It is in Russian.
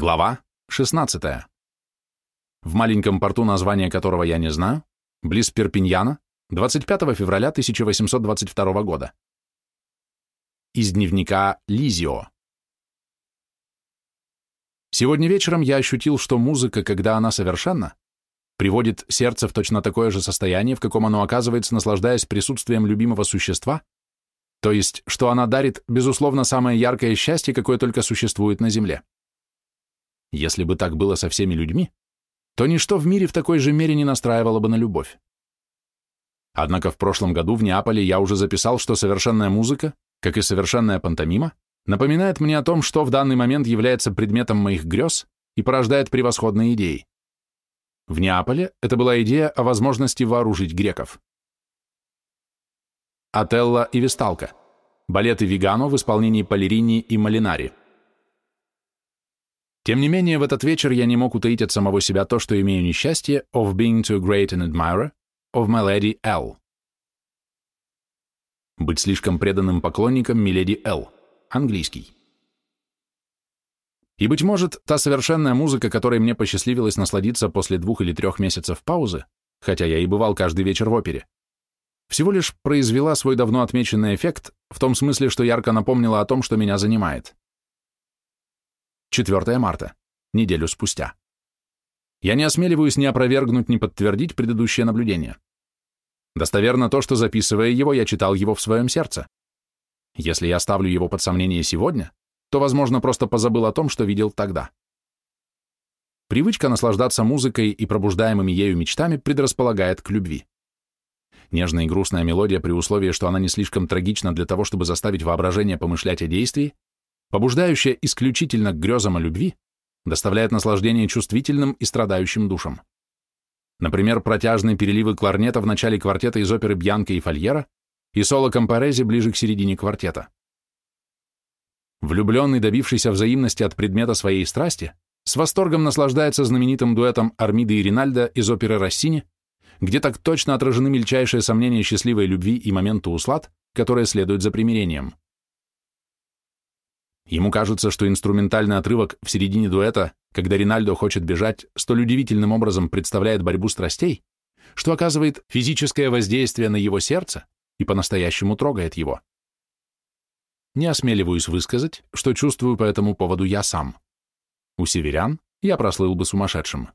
Глава 16. В маленьком порту, название которого я не знаю, близ Перпиньяна, 25 февраля 1822 года. Из дневника Лизио. Сегодня вечером я ощутил, что музыка, когда она совершенна, приводит сердце в точно такое же состояние, в каком оно оказывается, наслаждаясь присутствием любимого существа, то есть, что она дарит, безусловно, самое яркое счастье, какое только существует на Земле. Если бы так было со всеми людьми, то ничто в мире в такой же мере не настраивало бы на любовь. Однако в прошлом году в Неаполе я уже записал, что совершенная музыка, как и совершенная пантомима, напоминает мне о том, что в данный момент является предметом моих грез и порождает превосходные идеи. В Неаполе это была идея о возможности вооружить греков. Отелло и Весталка. Балеты Вигано в исполнении Полерини и Малинари. Тем не менее, в этот вечер я не мог утаить от самого себя то, что имею несчастье of being too great an admirer of my lady L. Быть слишком преданным поклонником миледи Л. Английский. И, быть может, та совершенная музыка, которой мне посчастливилось насладиться после двух или трех месяцев паузы, хотя я и бывал каждый вечер в опере, всего лишь произвела свой давно отмеченный эффект в том смысле, что ярко напомнила о том, что меня занимает. 4 марта, неделю спустя. Я не осмеливаюсь ни опровергнуть, ни подтвердить предыдущее наблюдение. Достоверно то, что, записывая его, я читал его в своем сердце. Если я ставлю его под сомнение сегодня, то, возможно, просто позабыл о том, что видел тогда. Привычка наслаждаться музыкой и пробуждаемыми ею мечтами предрасполагает к любви. Нежная и грустная мелодия при условии, что она не слишком трагична для того, чтобы заставить воображение помышлять о действии, побуждающая исключительно к грезам о любви, доставляет наслаждение чувствительным и страдающим душам. Например, протяжные переливы кларнета в начале квартета из оперы «Бьянка и Фольера» и соло Компарези ближе к середине квартета. Влюбленный, добившийся взаимности от предмета своей страсти, с восторгом наслаждается знаменитым дуэтом Армиды и Ринальда из оперы Россини, где так точно отражены мельчайшие сомнения счастливой любви и момента услад, которые следуют за примирением. Ему кажется, что инструментальный отрывок в середине дуэта, когда Ринальдо хочет бежать, столь удивительным образом представляет борьбу страстей, что оказывает физическое воздействие на его сердце и по-настоящему трогает его. Не осмеливаюсь высказать, что чувствую по этому поводу я сам. У северян я прослыл бы сумасшедшим.